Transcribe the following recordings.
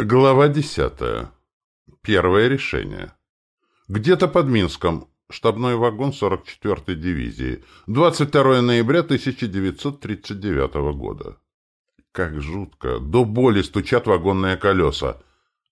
Глава десятая. Первое решение. Где-то под Минском. Штабной вагон 44-й дивизии. 22 ноября 1939 года. Как жутко. До боли стучат вагонные колеса.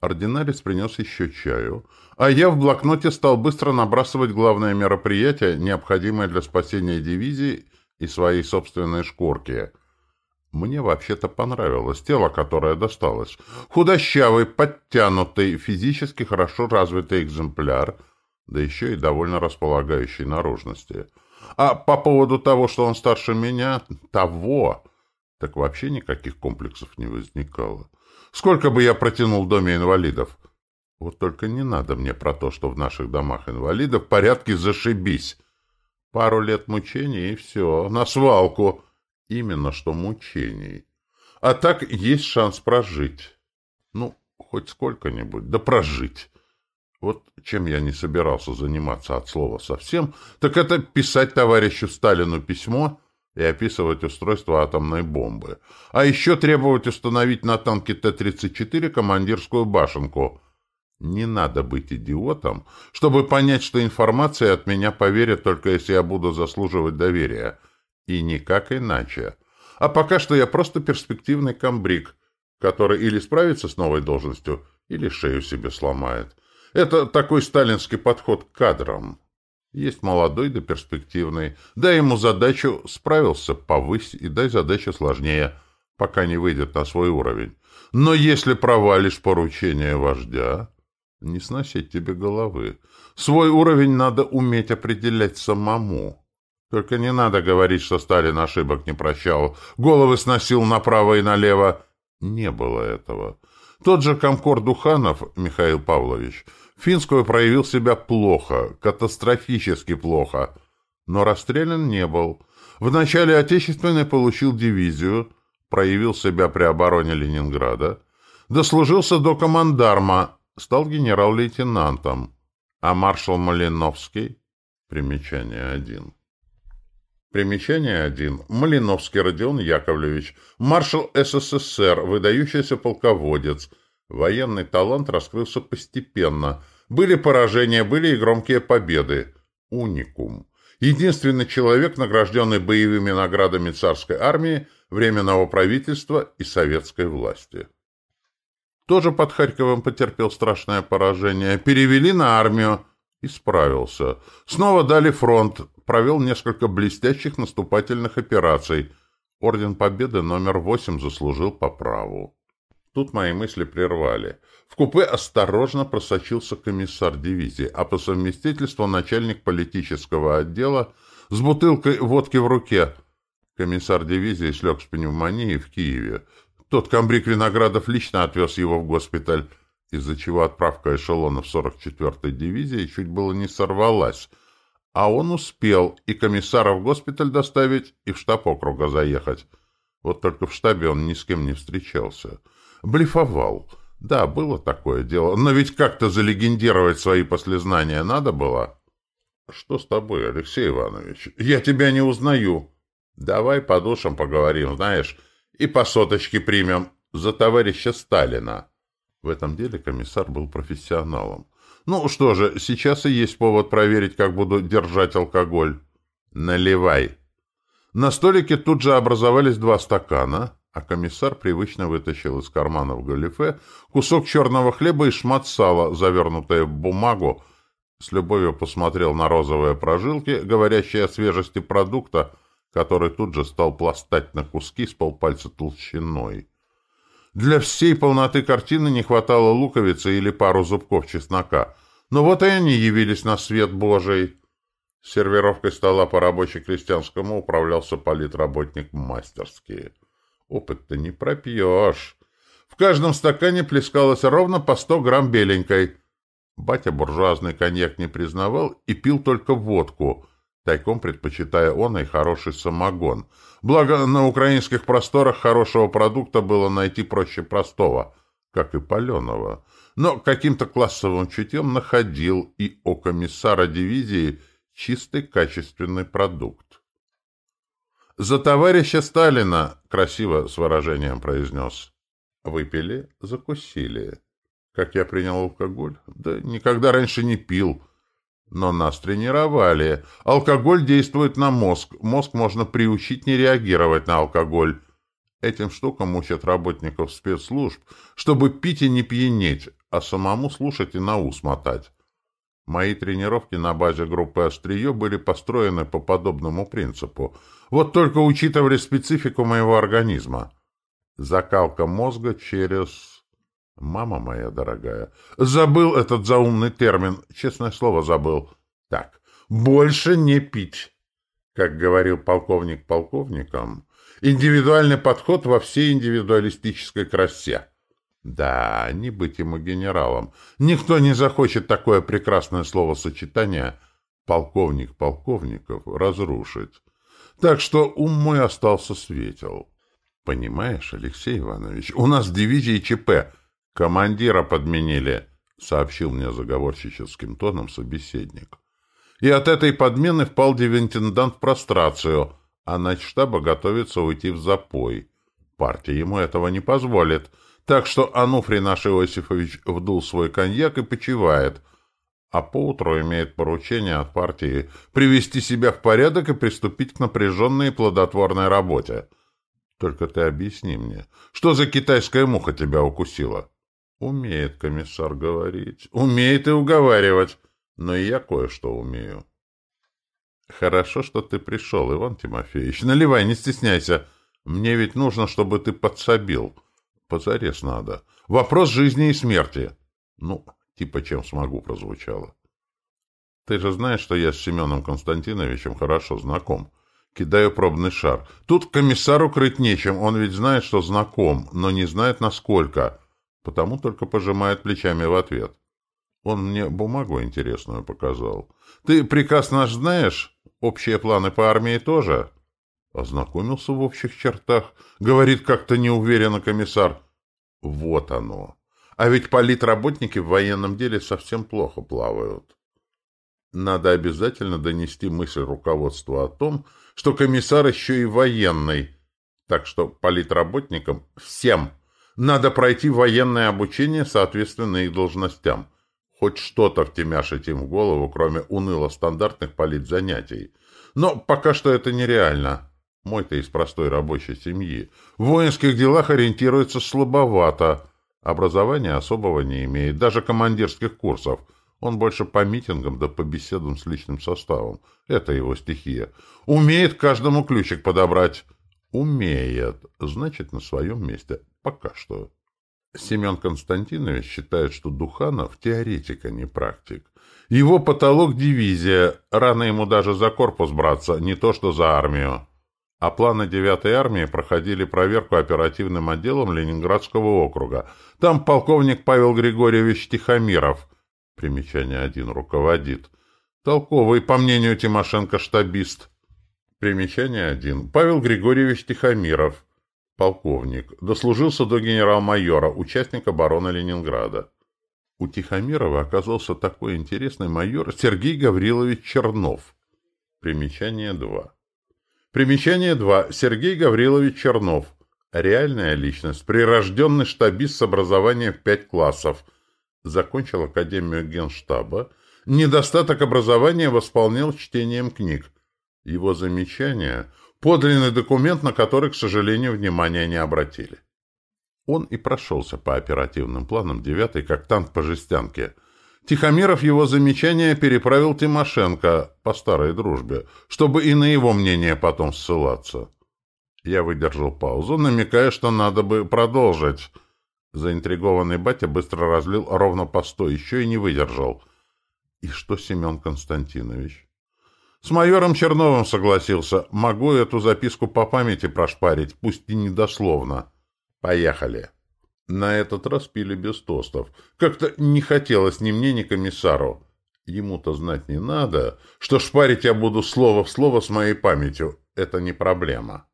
Ординарец принес еще чаю, а я в блокноте стал быстро набрасывать главное мероприятие, необходимое для спасения дивизии и своей собственной шкурки — мне вообще-то понравилось тело, которое досталось. Худощавый, подтянутый, физически хорошо развитый экземпляр, да еще и довольно располагающий наружности. А по поводу того, что он старше меня, того, так вообще никаких комплексов не возникало. Сколько бы я протянул в доме инвалидов? Вот только не надо мне про то, что в наших домах инвалидов в порядке зашибись. Пару лет мучений и все, на свалку — Именно что мучений. А так есть шанс прожить. Ну, хоть сколько-нибудь, да прожить. Вот чем я не собирался заниматься от слова совсем, так это писать товарищу Сталину письмо и описывать устройство атомной бомбы. А еще требовать установить на танке Т-34 командирскую башенку. Не надо быть идиотом, чтобы понять, что информация от меня поверят только если я буду заслуживать доверия — и никак иначе. А пока что я просто перспективный комбриг, который или справится с новой должностью, или шею себе сломает. Это такой сталинский подход к кадрам. Есть молодой да перспективный. Дай ему задачу, справился, повысь, и дай задачу сложнее, пока не выйдет на свой уровень. Но если провалишь поручение вождя, не сносить тебе головы. Свой уровень надо уметь определять самому. Только не надо говорить, что Сталин ошибок не прощал, головы сносил направо и налево. Не было этого. Тот же комкор Духанов, Михаил Павлович, Финского проявил себя плохо, катастрофически плохо, но расстрелян не был. В начале Отечественной получил дивизию, проявил себя при обороне Ленинграда, дослужился до командарма, стал генерал-лейтенантом, а маршал Малиновский, примечание один, Примечание 1. Малиновский Родион Яковлевич, маршал СССР, выдающийся полководец. Военный талант раскрылся постепенно. Были поражения, были и громкие победы. Уникум. Единственный человек, награжденный боевыми наградами царской армии, временного правительства и советской власти. Тоже под Харьковом потерпел страшное поражение. Перевели на армию. И справился. Снова дали фронт провел несколько блестящих наступательных операций. Орден Победы номер восемь заслужил по праву. Тут мои мысли прервали. В купе осторожно просочился комиссар дивизии, а по совместительству начальник политического отдела с бутылкой водки в руке. Комиссар дивизии слег с пневмонией в Киеве. Тот комбриг Виноградов лично отвез его в госпиталь, из-за чего отправка эшелона в 44-й дивизии чуть было не сорвалась — а он успел и комиссара в госпиталь доставить, и в штаб округа заехать. Вот только в штабе он ни с кем не встречался. Блефовал. Да, было такое дело. Но ведь как-то залегендировать свои послезнания надо было. Что с тобой, Алексей Иванович? Я тебя не узнаю. Давай по душам поговорим, знаешь, и по соточке примем за товарища Сталина. В этом деле комиссар был профессионалом. Ну что же, сейчас и есть повод проверить, как буду держать алкоголь. Наливай. На столике тут же образовались два стакана, а комиссар привычно вытащил из кармана в галифе кусок черного хлеба и шмат сала, завернутое в бумагу, с любовью посмотрел на розовые прожилки, говорящие о свежести продукта, который тут же стал пластать на куски с полпальца толщиной. Для всей полноты картины не хватало луковицы или пару зубков чеснока. Но вот и они явились на свет Божий. Сервировкой стола по рабоче-крестьянскому управлялся политработник мастерски. Опыт-то не пропьешь. В каждом стакане плескалось ровно по сто грамм беленькой. Батя буржуазный коньяк не признавал и пил только водку — тайком предпочитая он и хороший самогон. Благо, на украинских просторах хорошего продукта было найти проще простого, как и паленого. Но каким-то классовым чутьем находил и у комиссара дивизии чистый качественный продукт. «За товарища Сталина!» — красиво с выражением произнес. Выпили, закусили. Как я принял алкоголь? Да никогда раньше не пил. Но нас тренировали. Алкоголь действует на мозг. Мозг можно приучить не реагировать на алкоголь. Этим штукам учат работников спецслужб, чтобы пить и не пьянеть, а самому слушать и на ус мотать. Мои тренировки на базе группы «Острие» были построены по подобному принципу. Вот только учитывали специфику моего организма. Закалка мозга через... Мама моя дорогая, забыл этот заумный термин, честное слово забыл. Так, больше не пить. Как говорил полковник полковникам, индивидуальный подход во всей индивидуалистической красе. Да, не быть ему генералом. Никто не захочет такое прекрасное словосочетание «полковник полковников» разрушить. Так что ум мой остался светел. Понимаешь, Алексей Иванович, у нас в дивизии ЧП командира подменили, сообщил мне заговорщическим тоном собеседник. И от этой подмены впал дивинтендант в прострацию, а начштаба готовится уйти в запой. Партия ему этого не позволит — так что Ануфрий наш Иосифович вдул свой коньяк и почивает, а поутру имеет поручение от партии привести себя в порядок и приступить к напряженной и плодотворной работе. Только ты объясни мне, что за китайская муха тебя укусила? Умеет комиссар говорить, умеет и уговаривать, но и я кое-что умею. Хорошо, что ты пришел, Иван Тимофеевич. Наливай, не стесняйся. Мне ведь нужно, чтобы ты подсобил. Позарез надо. Вопрос жизни и смерти. Ну, типа чем смогу, прозвучало. Ты же знаешь, что я с Семеном Константиновичем хорошо знаком. Кидаю пробный шар. Тут комиссару крыть нечем, он ведь знает, что знаком, но не знает, насколько. Потому только пожимает плечами в ответ. Он мне бумагу интересную показал. Ты приказ наш знаешь? Общие планы по армии тоже? Ознакомился в общих чертах. Говорит как-то неуверенно комиссар. Вот оно. А ведь политработники в военном деле совсем плохо плавают. Надо обязательно донести мысль руководству о том, что комиссар еще и военный. Так что политработникам всем надо пройти военное обучение соответственно их должностям. Хоть что-то втемяшить им в голову, кроме уныло-стандартных политзанятий. Но пока что это нереально. Мой-то из простой рабочей семьи. В воинских делах ориентируется слабовато. Образования особого не имеет, даже командирских курсов. Он больше по митингам да по беседам с личным составом. Это его стихия. Умеет каждому ключик подобрать. Умеет. Значит, на своем месте. Пока что. Семен Константинович считает, что Духанов теоретик, а не практик. Его потолок — дивизия. Рано ему даже за корпус браться, не то что за армию а планы 9-й армии проходили проверку оперативным отделом Ленинградского округа. Там полковник Павел Григорьевич Тихомиров, примечание 1, руководит. Толковый, по мнению Тимошенко, штабист. Примечание 1. Павел Григорьевич Тихомиров, полковник, дослужился до генерал-майора, участник обороны Ленинграда. У Тихомирова оказался такой интересный майор Сергей Гаврилович Чернов. Примечание 2. Примечание 2. Сергей Гаврилович Чернов. Реальная личность. Прирожденный штабист с образованием в пять классов. Закончил Академию Генштаба. Недостаток образования восполнил чтением книг. Его замечания – подлинный документ, на который, к сожалению, внимания не обратили. Он и прошелся по оперативным планам девятой, как танк по жестянке – Тихомиров его замечания переправил Тимошенко по старой дружбе, чтобы и на его мнение потом ссылаться. Я выдержал паузу, намекая, что надо бы продолжить. Заинтригованный батя быстро разлил ровно по сто, еще и не выдержал. И что, Семен Константинович? С майором Черновым согласился. Могу эту записку по памяти прошпарить, пусть и недословно. Поехали. На этот раз пили без тостов. Как-то не хотелось ни мне, ни комиссару. Ему-то знать не надо, что шпарить я буду слово в слово с моей памятью. Это не проблема.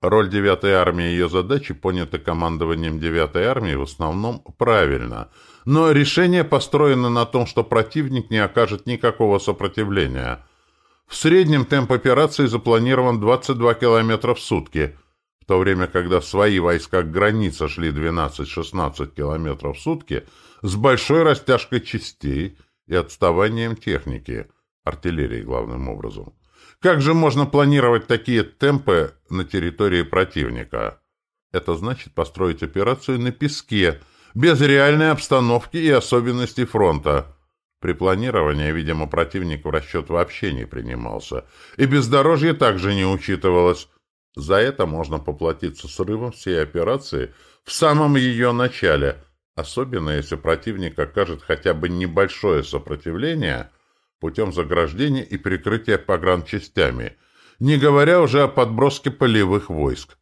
Роль 9-й армии и ее задачи поняты командованием 9-й армии в основном правильно, но решение построено на том, что противник не окажет никакого сопротивления. В среднем темп операции запланирован 22 км в сутки – в то время, когда свои войска к границе шли 12-16 километров в сутки с большой растяжкой частей и отставанием техники, артиллерии главным образом. Как же можно планировать такие темпы на территории противника? Это значит построить операцию на песке, без реальной обстановки и особенностей фронта. При планировании, видимо, противник в расчет вообще не принимался, и бездорожье также не учитывалось. За это можно поплатиться срывом всей операции в самом ее начале, особенно если противник окажет хотя бы небольшое сопротивление путем заграждения и прикрытия погранчастями, не говоря уже о подброске полевых войск.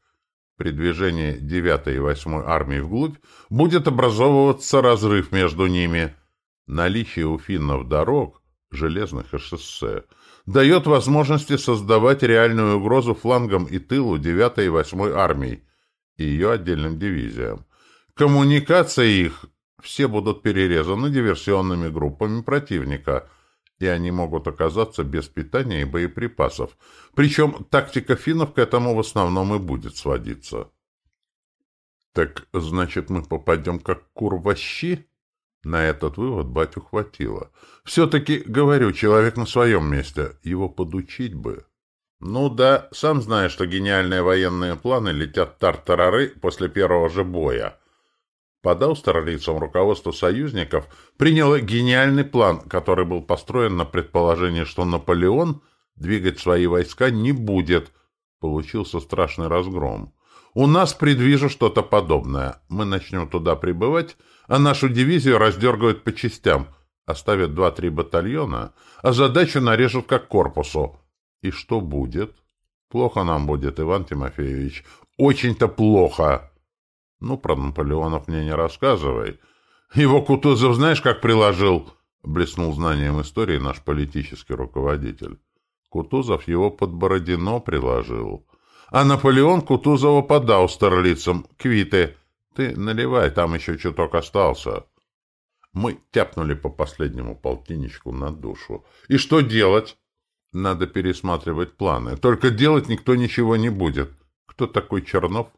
При движении 9 и 8 армии вглубь будет образовываться разрыв между ними. Наличие у финнов дорог, железных и шоссе – дает возможности создавать реальную угрозу флангам и тылу 9-й и 8-й армий и ее отдельным дивизиям. Коммуникации их все будут перерезаны диверсионными группами противника, и они могут оказаться без питания и боеприпасов. Причем тактика финнов к этому в основном и будет сводиться. Так, значит, мы попадем как кур в щи? На этот вывод батю хватило. Все-таки, говорю, человек на своем месте. Его подучить бы. Ну да, сам знаешь, что гениальные военные планы летят тартарары после первого же боя. Подал старлицам руководство союзников, приняло гениальный план, который был построен на предположении, что Наполеон двигать свои войска не будет. Получился страшный разгром. У нас предвижу что-то подобное. Мы начнем туда прибывать, а нашу дивизию раздергают по частям, оставят два-три батальона, а задачу нарежут как корпусу. И что будет? Плохо нам будет, Иван Тимофеевич. Очень-то плохо. Ну, про Наполеонов мне не рассказывай. Его Кутузов знаешь, как приложил? Блеснул знанием истории наш политический руководитель. Кутузов его под Бородино приложил. А Наполеон Кутузова подал старлицам квиты — ты наливай, там еще чуток остался. Мы тяпнули по последнему полтинничку на душу. И что делать? Надо пересматривать планы. Только делать никто ничего не будет. Кто такой Чернов?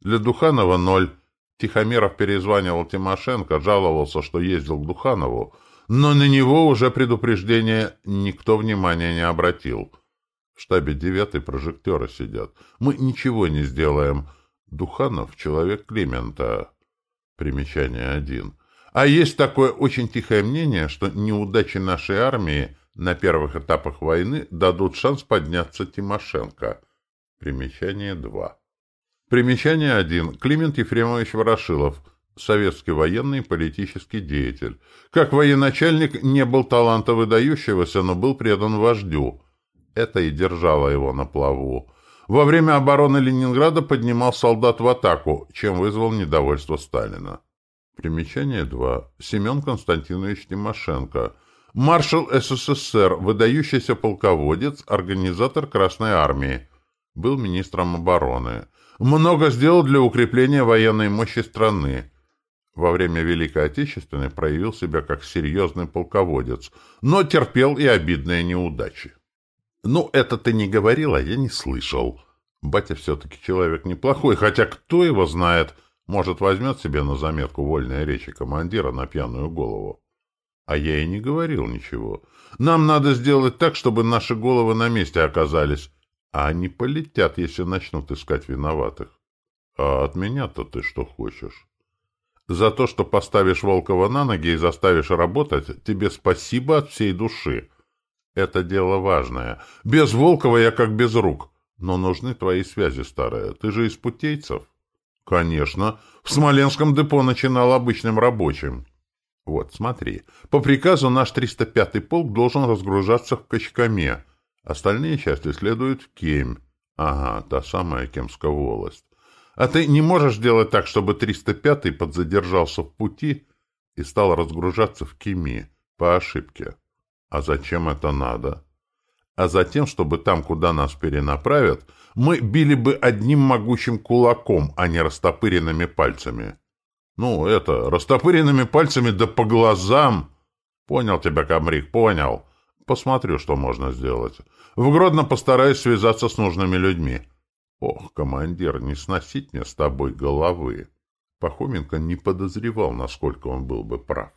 Для Духанова ноль. Тихомиров перезванивал Тимошенко, жаловался, что ездил к Духанову, но на него уже предупреждение никто внимания не обратил. В штабе девятый прожекторы сидят. Мы ничего не сделаем. Духанов — человек Климента. Примечание один. А есть такое очень тихое мнение, что неудачи нашей армии на первых этапах войны дадут шанс подняться Тимошенко. Примечание два. Примечание один. Климент Ефремович Ворошилов. Советский военный и политический деятель. Как военачальник не был таланта выдающегося, но был предан вождю. Это и держало его на плаву. Во время обороны Ленинграда поднимал солдат в атаку, чем вызвал недовольство Сталина. Примечание 2. Семен Константинович Тимошенко. Маршал СССР, выдающийся полководец, организатор Красной Армии. Был министром обороны. Много сделал для укрепления военной мощи страны. Во время Великой Отечественной проявил себя как серьезный полководец, но терпел и обидные неудачи. «Ну, это ты не говорил, а я не слышал. Батя все-таки человек неплохой, хотя кто его знает, может, возьмет себе на заметку вольные речи командира на пьяную голову. А я и не говорил ничего. Нам надо сделать так, чтобы наши головы на месте оказались, а они полетят, если начнут искать виноватых. А от меня-то ты что хочешь?» За то, что поставишь Волкова на ноги и заставишь работать, тебе спасибо от всей души. Это дело важное. Без Волкова я как без рук. Но нужны твои связи, старая. Ты же из путейцев? Конечно. В Смоленском депо начинал обычным рабочим. Вот, смотри. По приказу наш 305-й полк должен разгружаться в Качкаме. Остальные части следуют в Кемь. Ага, та самая Кемская волость. А ты не можешь делать так, чтобы 305-й подзадержался в пути и стал разгружаться в Кеми по ошибке? А зачем это надо? А затем, чтобы там, куда нас перенаправят, мы били бы одним могучим кулаком, а не растопыренными пальцами. Ну, это, растопыренными пальцами да по глазам. Понял тебя, комрик, понял. Посмотрю, что можно сделать. В Гродно постараюсь связаться с нужными людьми. Ох, командир, не сносить мне с тобой головы. Пахоменко не подозревал, насколько он был бы прав.